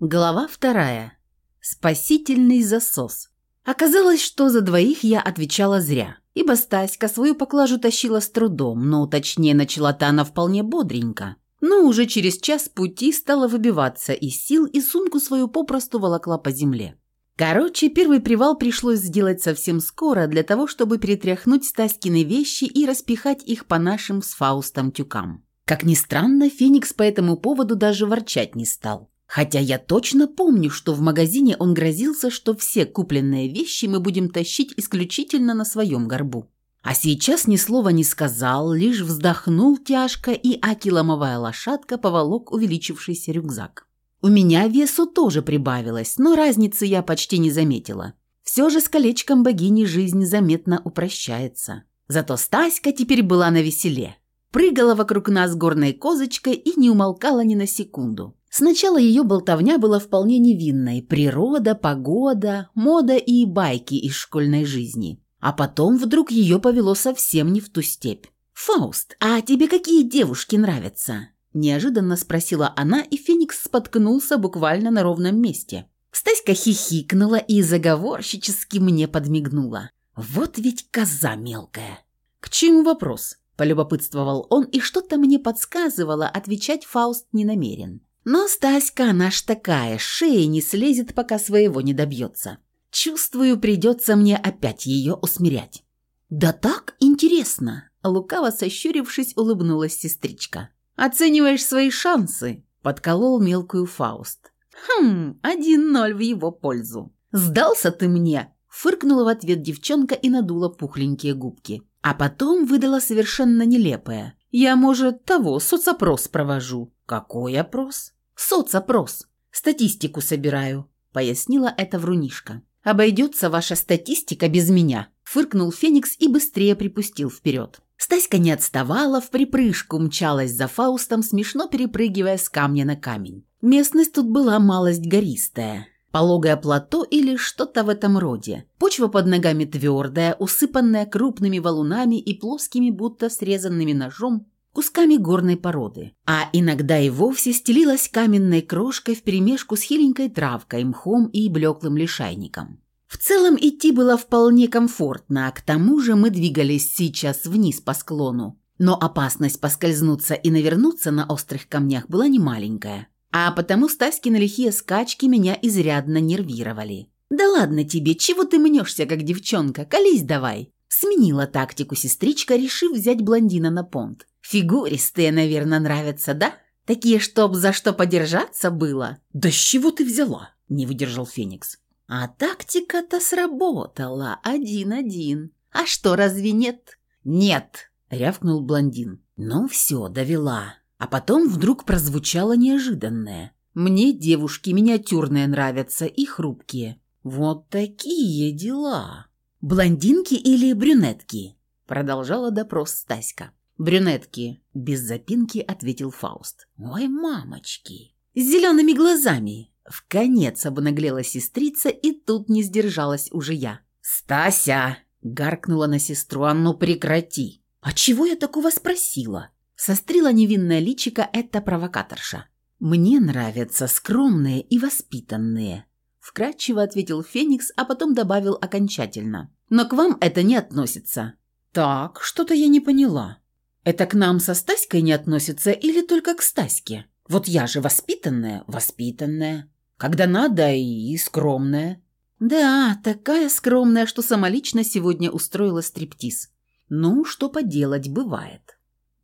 Глава вторая. Спасительный засос. Оказалось, что за двоих я отвечала зря, ибо Стаська свою поклажу тащила с трудом, но точнее начала-то она вполне бодренько. Но уже через час пути стала выбиваться из сил и сумку свою попросту волокла по земле. Короче, первый привал пришлось сделать совсем скоро для того, чтобы перетряхнуть Стаськины вещи и распихать их по нашим с Фаустом тюкам. Как ни странно, Феникс по этому поводу даже ворчать не стал. Хотя я точно помню, что в магазине он грозился, что все купленные вещи мы будем тащить исключительно на своем горбу. А сейчас ни слова не сказал, лишь вздохнул тяжко, и акиломовая лошадка поволок увеличившийся рюкзак. У меня весу тоже прибавилось, но разницы я почти не заметила. Все же с колечком богини жизнь заметно упрощается. Зато Стаська теперь была на веселе. Прыгала вокруг нас горной козочкой и не умолкала ни на секунду. Сначала ее болтовня была вполне невинной. Природа, погода, мода и байки из школьной жизни. А потом вдруг ее повело совсем не в ту степь. «Фауст, а тебе какие девушки нравятся?» Неожиданно спросила она, и Феникс споткнулся буквально на ровном месте. Стаська хихикнула и заговорщически мне подмигнула. «Вот ведь коза мелкая!» «К чему вопрос?» – полюбопытствовал он, и что-то мне подсказывало, отвечать Фауст не намерен. Но Стаська, она ж такая, шея не слезет, пока своего не добьется. Чувствую, придется мне опять ее усмирять. «Да так интересно!» Лукаво сощурившись, улыбнулась сестричка. «Оцениваешь свои шансы?» Подколол мелкую Фауст. «Хм, один ноль в его пользу». «Сдался ты мне!» Фыркнула в ответ девчонка и надула пухленькие губки. А потом выдала совершенно нелепое. «Я, может, того, соцопрос провожу». «Какой опрос?» «Соцопрос. Статистику собираю», — пояснила эта врунишка. «Обойдется ваша статистика без меня», — фыркнул Феникс и быстрее припустил вперед. Стаська не отставала, в припрыжку мчалась за Фаустом, смешно перепрыгивая с камня на камень. Местность тут была малость гористая. Пологое плато или что-то в этом роде. Почва под ногами твердая, усыпанная крупными валунами и плоскими, будто срезанными ножом, кусками горной породы, а иногда и вовсе стелилась каменной крошкой вперемешку с хиленькой травкой, мхом и блеклым лишайником. В целом идти было вполне комфортно, а к тому же мы двигались сейчас вниз по склону. Но опасность поскользнуться и навернуться на острых камнях была немаленькая. А потому Стаськины лихие скачки меня изрядно нервировали. «Да ладно тебе, чего ты мнешься, как девчонка? Колись давай!» Сменила тактику сестричка, решив взять блондина на понт. Фигуристые, наверное, нравятся, да? Такие, чтоб за что подержаться было. Да с чего ты взяла? Не выдержал Феникс. А тактика-то сработала. Один-один. А что, разве нет? Нет, рявкнул блондин. Ну все, довела. А потом вдруг прозвучало неожиданное. Мне девушки миниатюрные нравятся и хрупкие. Вот такие дела. Блондинки или брюнетки? Продолжала допрос Стаська. «Брюнетки», – без запинки ответил Фауст. «Ой, мамочки!» «С зелеными глазами!» В конец обнаглела сестрица, и тут не сдержалась уже я. «Стася!» – гаркнула на сестру. «А ну прекрати!» «А чего я такого спросила?» Сострила невинная личика эта провокаторша. «Мне нравятся скромные и воспитанные», – вкратчиво ответил Феникс, а потом добавил окончательно. «Но к вам это не относится». «Так, что-то я не поняла». Это к нам со Стаськой не относится или только к Стаське? Вот я же воспитанная, воспитанная. Когда надо и скромная. Да, такая скромная, что самолично сегодня устроила стриптиз. Ну, что поделать, бывает.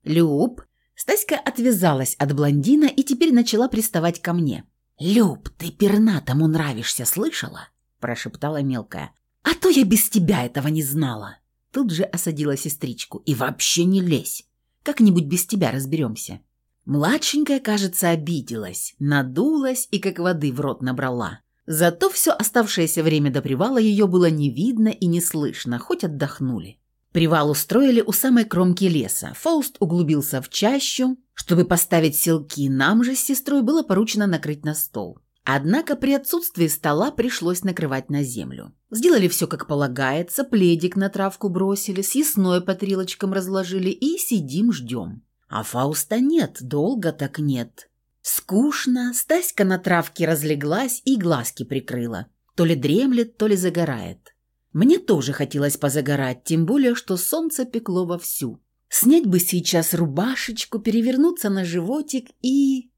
Люб, Стаська отвязалась от блондина и теперь начала приставать ко мне. «Люб, ты пернатому нравишься, слышала?» – прошептала мелкая. «А то я без тебя этого не знала!» Тут же осадила сестричку. «И вообще не лезь! Как-нибудь без тебя разберемся». Младшенькая, кажется, обиделась, надулась и как воды в рот набрала. Зато все оставшееся время до привала ее было не видно и не слышно, хоть отдохнули. Привал устроили у самой кромки леса. Фауст углубился в чащу. Чтобы поставить селки, нам же с сестрой было поручено накрыть на стол. Однако при отсутствии стола пришлось накрывать на землю. Сделали все как полагается, пледик на травку бросили, съестное по трилочкам разложили и сидим ждем. А Фауста нет, долго так нет. Скучно, Стаська на травке разлеглась и глазки прикрыла. То ли дремлет, то ли загорает. Мне тоже хотелось позагорать, тем более, что солнце пекло вовсю. Снять бы сейчас рубашечку, перевернуться на животик и...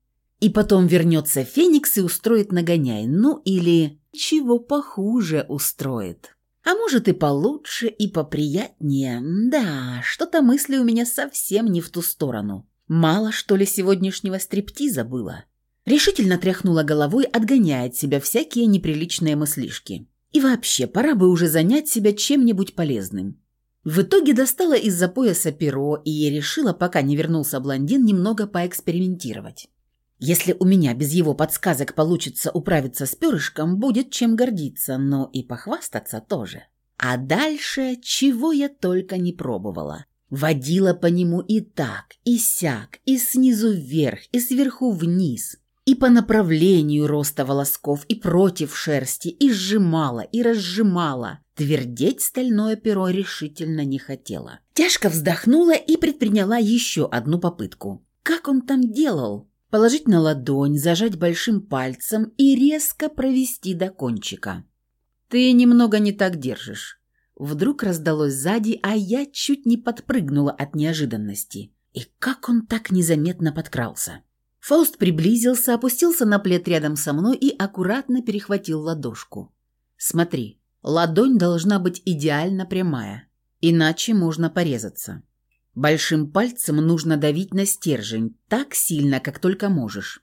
И потом вернется Феникс и устроит нагоняй. Ну или чего похуже устроит. А может и получше, и поприятнее. Да, что-то мысли у меня совсем не в ту сторону. Мало, что ли, сегодняшнего стриптиза было. Решительно тряхнула головой, отгоняя от себя всякие неприличные мыслишки. И вообще, пора бы уже занять себя чем-нибудь полезным. В итоге достала из-за пояса перо и решила, пока не вернулся блондин, немного поэкспериментировать. Если у меня без его подсказок получится управиться с перышком, будет чем гордиться, но и похвастаться тоже. А дальше чего я только не пробовала. Водила по нему и так, и сяк, и снизу вверх, и сверху вниз, и по направлению роста волосков, и против шерсти, и сжимала, и разжимала. Твердеть стальное перо решительно не хотела. Тяжко вздохнула и предприняла еще одну попытку. Как он там делал? Положить на ладонь, зажать большим пальцем и резко провести до кончика. «Ты немного не так держишь». Вдруг раздалось сзади, а я чуть не подпрыгнула от неожиданности. И как он так незаметно подкрался? Фауст приблизился, опустился на плед рядом со мной и аккуратно перехватил ладошку. «Смотри, ладонь должна быть идеально прямая, иначе можно порезаться. Большим пальцем нужно давить на стержень так сильно, как только можешь.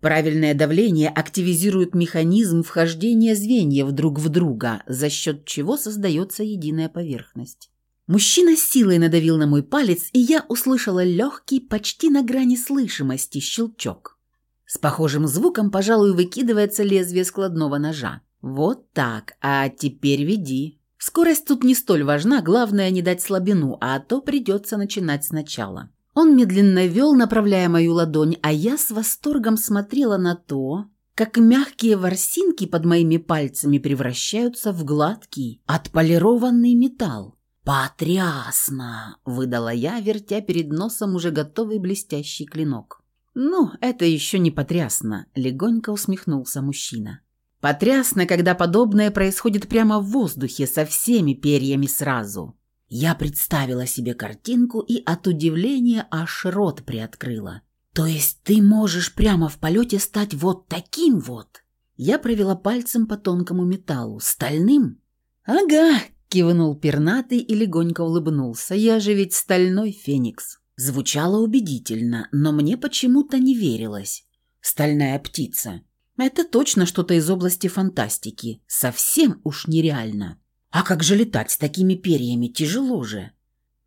Правильное давление активизирует механизм вхождения звеньев друг в друга, за счет чего создается единая поверхность. Мужчина силой надавил на мой палец, и я услышала легкий, почти на грани слышимости, щелчок. С похожим звуком, пожалуй, выкидывается лезвие складного ножа. Вот так, а теперь веди. Скорость тут не столь важна, главное не дать слабину, а то придется начинать сначала. Он медленно вел, направляя мою ладонь, а я с восторгом смотрела на то, как мягкие ворсинки под моими пальцами превращаются в гладкий, отполированный металл. «Потрясно!» – выдала я, вертя перед носом уже готовый блестящий клинок. «Ну, это еще не потрясно», – легонько усмехнулся мужчина. «Потрясно, когда подобное происходит прямо в воздухе со всеми перьями сразу». Я представила себе картинку и от удивления аж рот приоткрыла. «То есть ты можешь прямо в полете стать вот таким вот?» Я провела пальцем по тонкому металлу. «Стальным?» «Ага», Кивнул пернатый и легонько улыбнулся. «Я же ведь стальной феникс». Звучало убедительно, но мне почему-то не верилось. «Стальная птица». Это точно что-то из области фантастики. Совсем уж нереально. А как же летать с такими перьями? Тяжело же.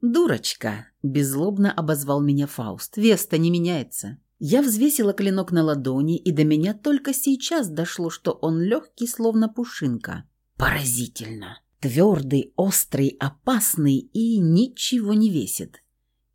«Дурочка!» – беззлобно обозвал меня Фауст. «Вес-то не меняется». Я взвесила клинок на ладони, и до меня только сейчас дошло, что он легкий, словно пушинка. «Поразительно!» Твердый, острый, опасный и ничего не весит.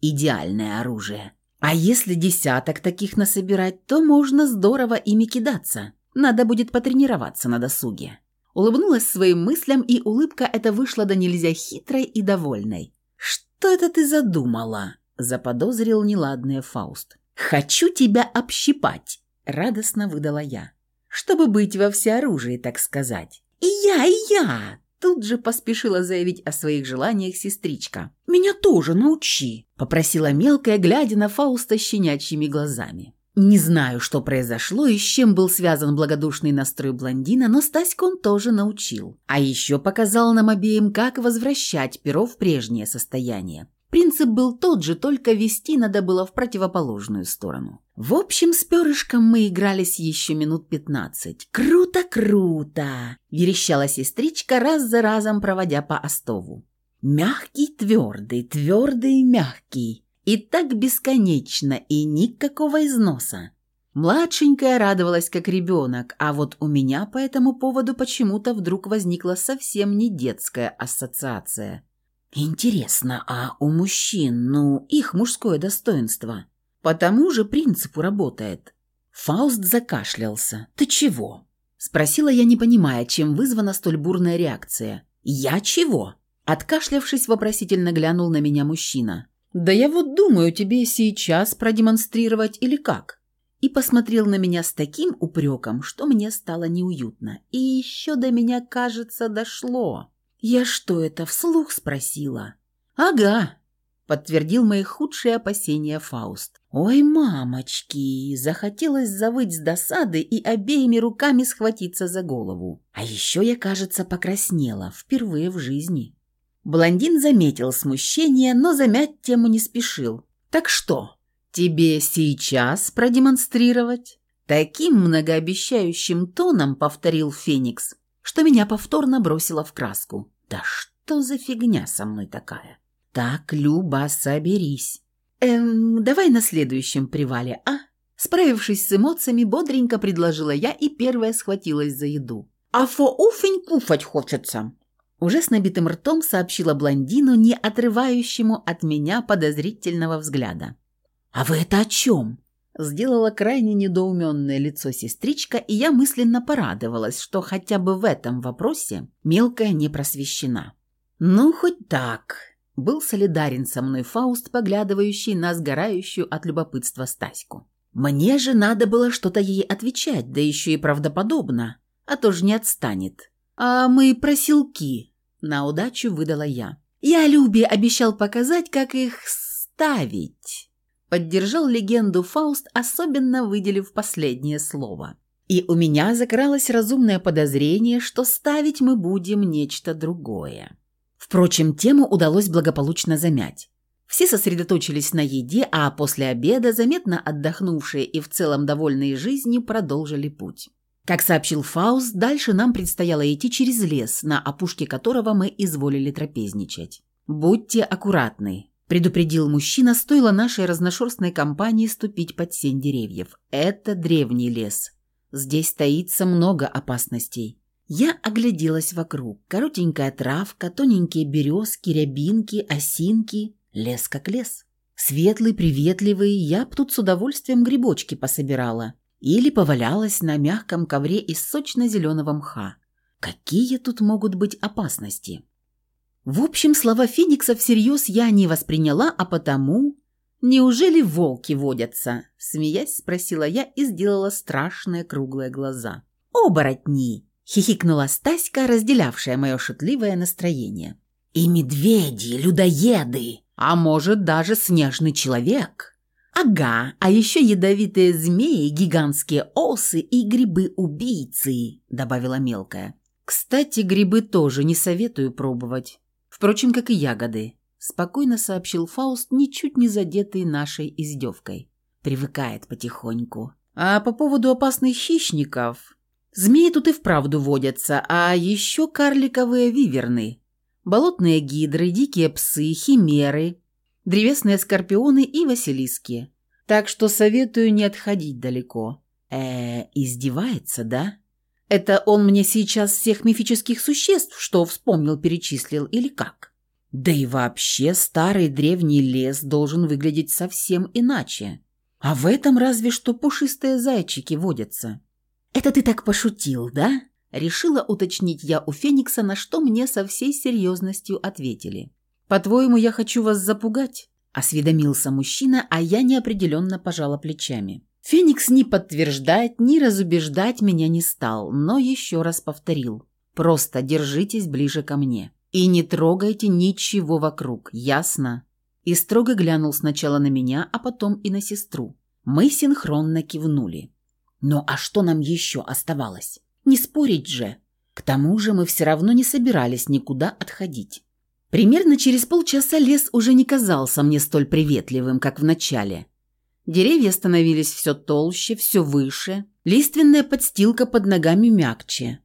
Идеальное оружие. А если десяток таких насобирать, то можно здорово ими кидаться. Надо будет потренироваться на досуге. Улыбнулась своим мыслям, и улыбка эта вышла до нельзя хитрой и довольной. «Что это ты задумала?» – заподозрил неладное Фауст. «Хочу тебя общипать», – радостно выдала я. «Чтобы быть во всеоружии, так сказать». «И я, и я!» Тут же поспешила заявить о своих желаниях сестричка. «Меня тоже научи», – попросила мелкая, глядя на Фауста щенячьими глазами. Не знаю, что произошло и с чем был связан благодушный настрой блондина, но Стаську он тоже научил. А еще показал нам обеим, как возвращать перо в прежнее состояние. Принцип был тот же, только вести надо было в противоположную сторону. В общем, с перышком мы игрались еще минут пятнадцать. «Круто, круто!» – верещала сестричка, раз за разом проводя по остову. «Мягкий, твердый, твердый, мягкий. И так бесконечно, и никакого износа». Младшенькая радовалась как ребенок, а вот у меня по этому поводу почему-то вдруг возникла совсем не детская ассоциация – Интересно, а у мужчин, ну, их мужское достоинство, по тому же принципу работает? Фауст закашлялся. «Ты чего?» Спросила я, не понимая, чем вызвана столь бурная реакция. «Я чего?» Откашлявшись, вопросительно глянул на меня мужчина. «Да я вот думаю, тебе сейчас продемонстрировать или как?» и посмотрел на меня с таким упреком, что мне стало неуютно. И еще до меня, кажется, дошло. Я что это, вслух спросила? «Ага», — подтвердил мои худшие опасения Фауст. «Ой, мамочки!» Захотелось завыть с досады и обеими руками схватиться за голову. А еще я, кажется, покраснела, впервые в жизни. Блондин заметил смущение, но замять тему не спешил. «Так что, тебе сейчас продемонстрировать?» Таким многообещающим тоном повторил Феникс, что меня повторно бросило в краску. «Да что за фигня со мной такая?» «Так, Люба, соберись. Эм, давай на следующем привале, а?» Справившись с эмоциями, бодренько предложила я и первая схватилась за еду. «А фо уфень куфать хочется!» Уже с набитым ртом сообщила блондину, не отрывающему от меня подозрительного взгляда. «А вы это о чем?» Сделала крайне недоуменное лицо сестричка, и я мысленно порадовалась, что хотя бы в этом вопросе мелкая не просвещена. «Ну, хоть так», был солидарен со мной Фауст, поглядывающий на сгорающую от любопытства Стаську. Мне же надо было что-то ей отвечать, да еще и правдоподобно, а то же не отстанет. «А мы просилки», — на удачу выдала я. «Я Любе обещал показать, как их ставить», — поддержал легенду Фауст, особенно выделив последнее слово. И у меня закралось разумное подозрение, что ставить мы будем нечто другое. Впрочем, тему удалось благополучно замять. Все сосредоточились на еде, а после обеда, заметно отдохнувшие и в целом довольные жизнью, продолжили путь. Как сообщил Фауст, дальше нам предстояло идти через лес, на опушке которого мы изволили трапезничать. «Будьте аккуратны», – предупредил мужчина, стоило нашей разношерстной компании ступить под сень деревьев. «Это древний лес. Здесь таится много опасностей. Я огляделась вокруг. Коротенькая травка, тоненькие березки, рябинки, осинки. Лес как лес. Светлый, приветливый, я б тут с удовольствием грибочки пособирала. Или повалялась на мягком ковре из сочно-зеленого мха. Какие тут могут быть опасности? В общем, слова Феникса всерьез я не восприняла, а потому... «Неужели волки водятся?» Смеясь, спросила я и сделала страшные круглые глаза. «Оборотни!» хихикнула Стаська, разделявшая мое шутливое настроение. «И медведи, людоеды, а может даже снежный человек. Ага, а еще ядовитые змеи, гигантские осы и грибы-убийцы», добавила мелкая. «Кстати, грибы тоже не советую пробовать. Впрочем, как и ягоды», спокойно сообщил Фауст, ничуть не задетый нашей издевкой. Привыкает потихоньку. А по поводу опасных хищников, Змеи тут и вправду водятся, а еще карликовые виверны, болотные гидры, дикие псы, химеры, древесные скорпионы и василиски. Так что советую не отходить далеко. Э, издевается, да? Это он мне сейчас всех мифических существ, что вспомнил, перечислил или как? Да и вообще старый древний лес должен выглядеть совсем иначе. А в этом разве что пушистые зайчики водятся. «Это ты так пошутил, да?» Решила уточнить я у Феникса, на что мне со всей серьезностью ответили. «По-твоему, я хочу вас запугать?» – осведомился мужчина, а я неопределенно пожала плечами. Феникс ни подтверждать, ни разубеждать меня не стал, но еще раз повторил. «Просто держитесь ближе ко мне. И не трогайте ничего вокруг, ясно?» И строго глянул сначала на меня, а потом и на сестру. Мы синхронно кивнули. Ну а что нам еще оставалось? Не спорить же. К тому же мы все равно не собирались никуда отходить. Примерно через полчаса лес уже не казался мне столь приветливым, как в начале. Деревья становились все толще, все выше, лиственная подстилка под ногами мягче.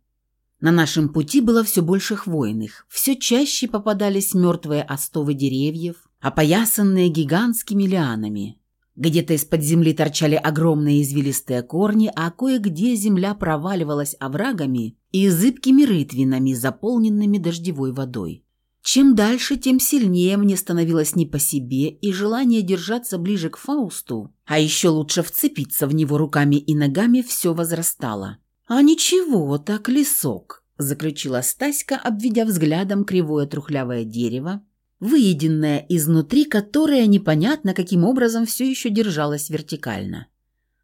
На нашем пути было все больше хвойных, все чаще попадались мертвые остовы деревьев, опоясанные гигантскими лианами. Где-то из-под земли торчали огромные извилистые корни, а кое-где земля проваливалась оврагами и зыбкими рытвинами, заполненными дождевой водой. Чем дальше, тем сильнее мне становилось не по себе, и желание держаться ближе к Фаусту, а еще лучше вцепиться в него руками и ногами, все возрастало. «А ничего, так лесок», – заключила Стаська, обведя взглядом кривое трухлявое дерево, выеденная изнутри, которая непонятно каким образом все еще держалась вертикально.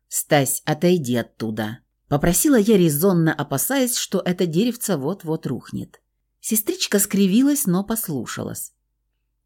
«Стась, отойди оттуда», – попросила я резонно, опасаясь, что это деревце вот-вот рухнет. Сестричка скривилась, но послушалась.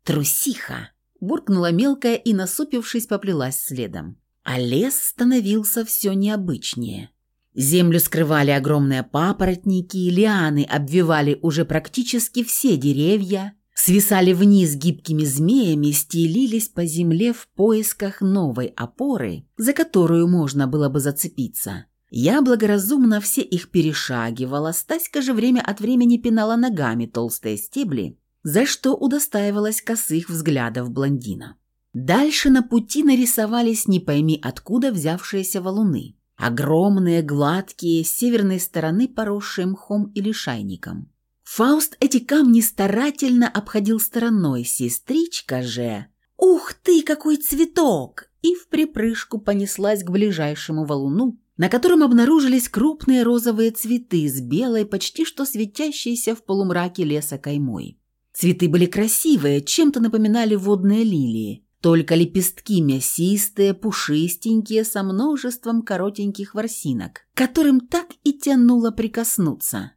«Трусиха!» – буркнула мелкая и, насупившись, поплелась следом. А лес становился все необычнее. Землю скрывали огромные папоротники, лианы обвивали уже практически все деревья, свисали вниз гибкими змеями, стелились по земле в поисках новой опоры, за которую можно было бы зацепиться. Я благоразумно все их перешагивала, Стаська же время от времени пинала ногами толстые стебли, за что удостаивалась косых взглядов блондина. Дальше на пути нарисовались не пойми откуда взявшиеся валуны. Огромные, гладкие, с северной стороны поросшие мхом или шайником. Фауст эти камни старательно обходил стороной, сестричка же... «Ух ты, какой цветок!» И в припрыжку понеслась к ближайшему валуну, на котором обнаружились крупные розовые цветы с белой, почти что светящейся в полумраке леса каймой. Цветы были красивые, чем-то напоминали водные лилии, только лепестки мясистые, пушистенькие, со множеством коротеньких ворсинок, которым так и тянуло прикоснуться.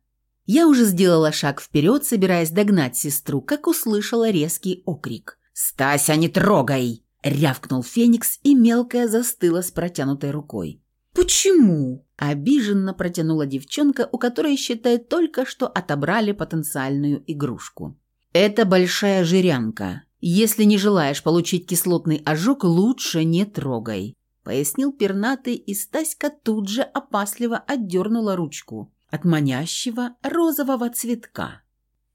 Я уже сделала шаг вперед, собираясь догнать сестру, как услышала резкий окрик. «Стася, не трогай!» – рявкнул Феникс, и мелкая застыла с протянутой рукой. «Почему?» – обиженно протянула девчонка, у которой, считает, только что отобрали потенциальную игрушку. «Это большая жирянка. Если не желаешь получить кислотный ожог, лучше не трогай», – пояснил пернатый, и Стаська тут же опасливо отдернула ручку от манящего розового цветка.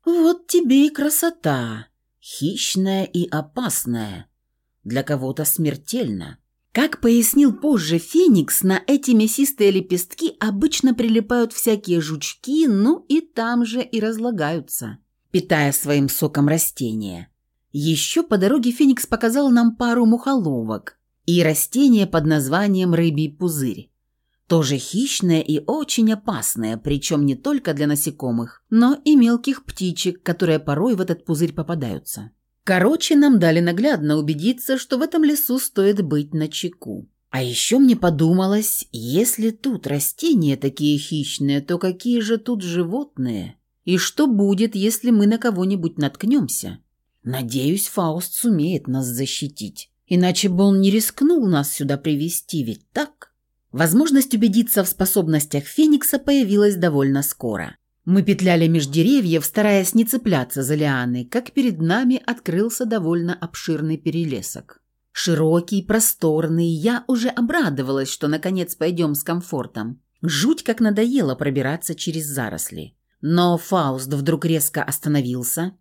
«Вот тебе и красота! Хищная и опасная. Для кого-то смертельно». Как пояснил позже Феникс, на эти мясистые лепестки обычно прилипают всякие жучки, ну и там же и разлагаются питая своим соком растения. Еще по дороге Феникс показал нам пару мухоловок и растение под названием рыбий пузырь. Тоже хищное и очень опасное, причем не только для насекомых, но и мелких птичек, которые порой в этот пузырь попадаются. Короче, нам дали наглядно убедиться, что в этом лесу стоит быть начеку. А еще мне подумалось, если тут растения такие хищные, то какие же тут животные? И что будет, если мы на кого-нибудь наткнемся? Надеюсь, Фауст сумеет нас защитить. Иначе бы он не рискнул нас сюда привести, ведь так? Возможность убедиться в способностях Феникса появилась довольно скоро. Мы петляли меж деревьев, стараясь не цепляться за лианы, как перед нами открылся довольно обширный перелесок. Широкий, просторный, я уже обрадовалась, что наконец пойдем с комфортом. Жуть как надоело пробираться через заросли. Но Фауст вдруг резко остановился,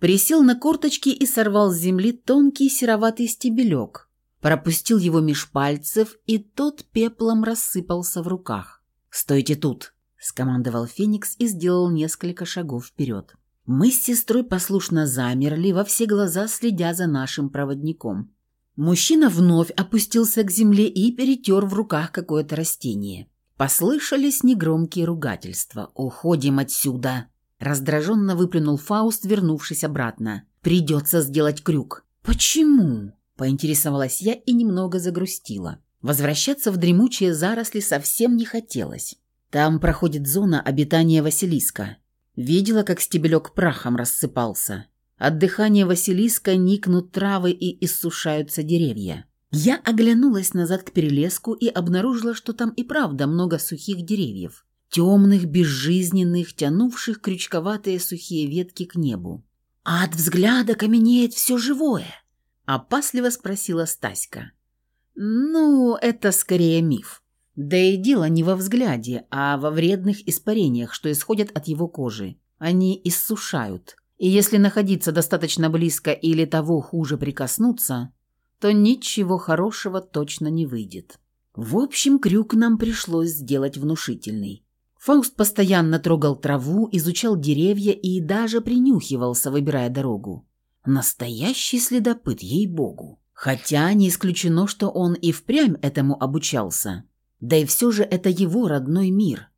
присел на корточки и сорвал с земли тонкий сероватый стебелек, пропустил его меж пальцев, и тот пеплом рассыпался в руках. «Стойте тут!» – скомандовал Феникс и сделал несколько шагов вперед. Мы с сестрой послушно замерли, во все глаза следя за нашим проводником. Мужчина вновь опустился к земле и перетер в руках какое-то растение. Послышались негромкие ругательства. «Уходим отсюда!» Раздраженно выплюнул Фауст, вернувшись обратно. «Придется сделать крюк». «Почему?» – поинтересовалась я и немного загрустила. Возвращаться в дремучие заросли совсем не хотелось. Там проходит зона обитания Василиска. Видела, как стебелек прахом рассыпался. От дыхания Василиска никнут травы и иссушаются деревья. Я оглянулась назад к перелеску и обнаружила, что там и правда много сухих деревьев. Темных, безжизненных, тянувших крючковатые сухие ветки к небу. «А от взгляда каменеет все живое?» – опасливо спросила Стаська. «Ну, это скорее миф. Да и дело не во взгляде, а во вредных испарениях, что исходят от его кожи. Они иссушают. И если находиться достаточно близко или того хуже прикоснуться, то ничего хорошего точно не выйдет. В общем, крюк нам пришлось сделать внушительный. Фауст постоянно трогал траву, изучал деревья и даже принюхивался, выбирая дорогу. Настоящий следопыт, ей-богу. Хотя не исключено, что он и впрямь этому обучался. Да и все же это его родной мир.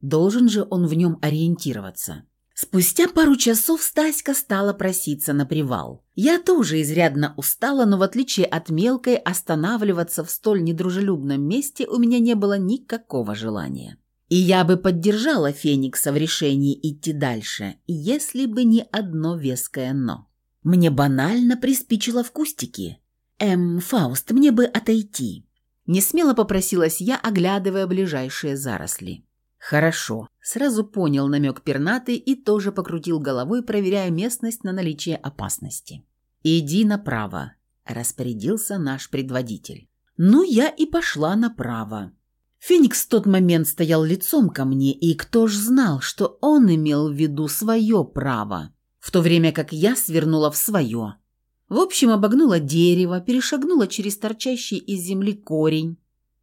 Должен же он в нем ориентироваться. Спустя пару часов Стаська стала проситься на привал. Я тоже изрядно устала, но в отличие от мелкой, останавливаться в столь недружелюбном месте у меня не было никакого желания. И я бы поддержала Феникса в решении идти дальше, если бы не одно веское «но». Мне банально приспичило в кустике. «Эм, Фауст, мне бы отойти». Несмело попросилась я, оглядывая ближайшие заросли. «Хорошо», – сразу понял намек пернатый и тоже покрутил головой, проверяя местность на наличие опасности. «Иди направо», – распорядился наш предводитель. Ну, я и пошла направо. Феникс в тот момент стоял лицом ко мне, и кто ж знал, что он имел в виду свое право, в то время как я свернула в свое. В общем, обогнула дерево, перешагнула через торчащий из земли корень,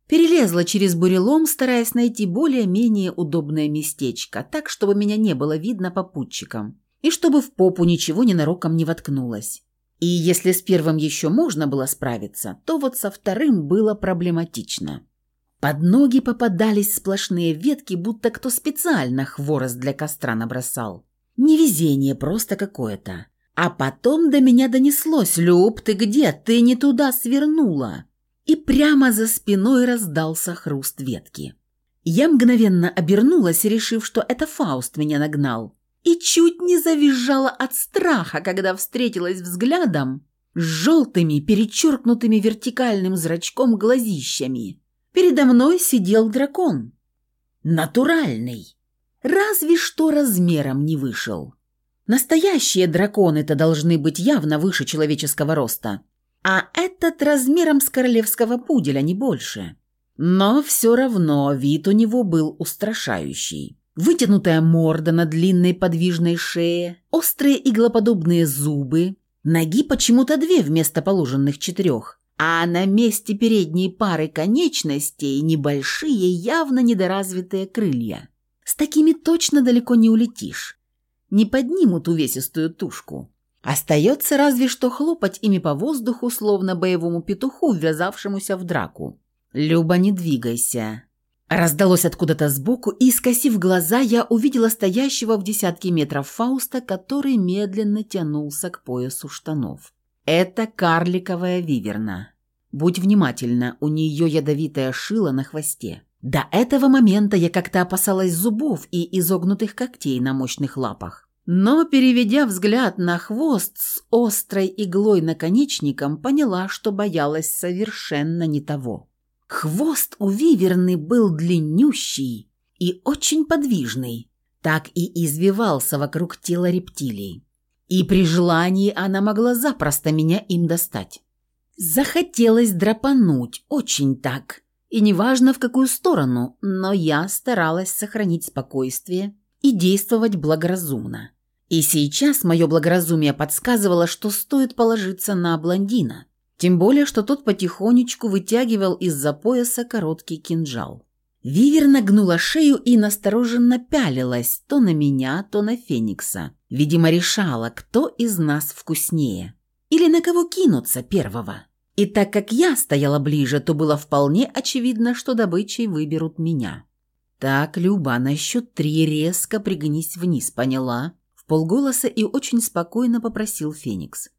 Перелезла через бурелом, стараясь найти более-менее удобное местечко, так, чтобы меня не было видно попутчикам, и чтобы в попу ничего ненароком не воткнулось. И если с первым еще можно было справиться, то вот со вторым было проблематично. Под ноги попадались сплошные ветки, будто кто специально хворост для костра набросал. Невезение просто какое-то. А потом до меня донеслось «Люб, ты где? Ты не туда свернула!» и прямо за спиной раздался хруст ветки. Я мгновенно обернулась, решив, что это Фауст меня нагнал, и чуть не завизжала от страха, когда встретилась взглядом с желтыми, перечеркнутыми вертикальным зрачком глазищами. Передо мной сидел дракон. Натуральный. Разве что размером не вышел. Настоящие драконы-то должны быть явно выше человеческого роста а этот размером с королевского пуделя, не больше. Но все равно вид у него был устрашающий. Вытянутая морда на длинной подвижной шее, острые иглоподобные зубы, ноги почему-то две вместо положенных четырех, а на месте передней пары конечностей небольшие, явно недоразвитые крылья. С такими точно далеко не улетишь. Не поднимут увесистую тушку. Остается разве что хлопать ими по воздуху, словно боевому петуху, ввязавшемуся в драку. «Люба, не двигайся». Раздалось откуда-то сбоку, и, скосив глаза, я увидела стоящего в десятке метров Фауста, который медленно тянулся к поясу штанов. Это карликовая виверна. Будь внимательна, у нее ядовитая шила на хвосте. До этого момента я как-то опасалась зубов и изогнутых когтей на мощных лапах. Но, переведя взгляд на хвост с острой иглой наконечником, поняла, что боялась совершенно не того. Хвост у виверны был длиннющий и очень подвижный, так и извивался вокруг тела рептилии. И при желании она могла запросто меня им достать. Захотелось драпануть, очень так. И неважно в какую сторону, но я старалась сохранить спокойствие и действовать благоразумно. И сейчас мое благоразумие подсказывало, что стоит положиться на блондина. Тем более, что тот потихонечку вытягивал из-за пояса короткий кинжал. Вивер нагнула шею и настороженно пялилась то на меня, то на Феникса. Видимо, решала, кто из нас вкуснее. Или на кого кинуться первого. И так как я стояла ближе, то было вполне очевидно, что добычей выберут меня. «Так, Люба, на счет три резко пригнись вниз, поняла?» полголоса и очень спокойно попросил Феникс.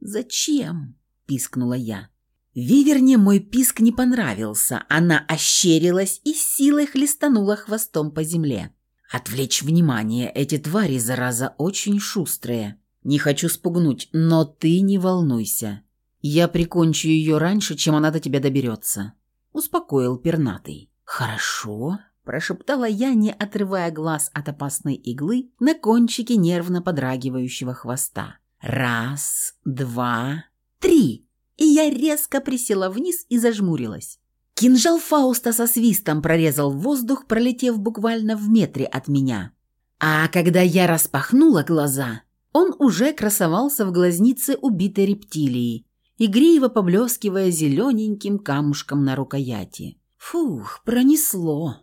«Зачем?» – пискнула я. Виверне мой писк не понравился. Она ощерилась и силой хлестанула хвостом по земле. «Отвлечь внимание, эти твари, зараза, очень шустрые. Не хочу спугнуть, но ты не волнуйся. Я прикончу ее раньше, чем она до тебя доберется», – успокоил пернатый. «Хорошо», прошептала я, не отрывая глаз от опасной иглы на кончике нервно подрагивающего хвоста. Раз, два, три. И я резко присела вниз и зажмурилась. Кинжал Фауста со свистом прорезал воздух, пролетев буквально в метре от меня. А когда я распахнула глаза, он уже красовался в глазнице убитой рептилии, игриво поблескивая зелененьким камушком на рукояти. Фух, пронесло.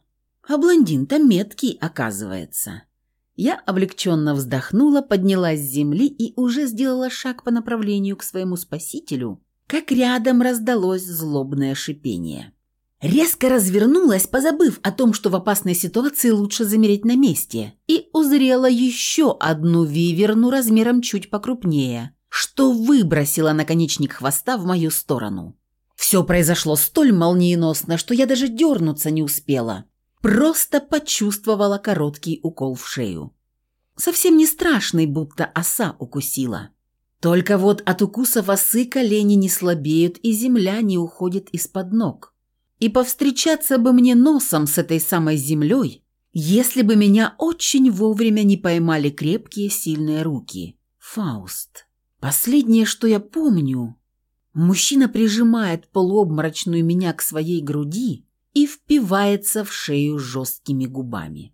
А блондин-то меткий, оказывается. Я облегченно вздохнула, поднялась с земли и уже сделала шаг по направлению к своему спасителю, как рядом раздалось злобное шипение. Резко развернулась, позабыв о том, что в опасной ситуации лучше замереть на месте, и узрела еще одну виверну размером чуть покрупнее, что выбросила наконечник хвоста в мою сторону. Все произошло столь молниеносно, что я даже дернуться не успела. Просто почувствовала короткий укол в шею. Совсем не страшный, будто оса укусила. Только вот от укусов осы колени не слабеют и земля не уходит из-под ног. И повстречаться бы мне носом с этой самой землей, если бы меня очень вовремя не поймали крепкие сильные руки. Фауст. Последнее, что я помню, мужчина прижимает полуобморочную меня к своей груди и впивается в шею жесткими губами.